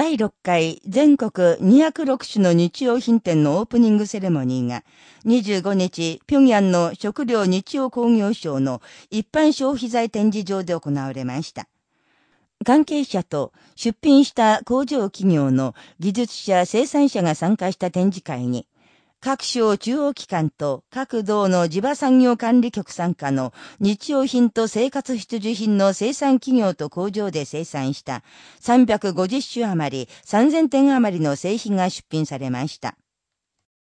第6回全国206種の日用品店のオープニングセレモニーが25日、平壌の食料日用工業省の一般消費財展示場で行われました。関係者と出品した工場企業の技術者、生産者が参加した展示会に、各省中央機関と各道の地場産業管理局参加の日用品と生活必需品の生産企業と工場で生産した350種余り3000点余りの製品が出品されました。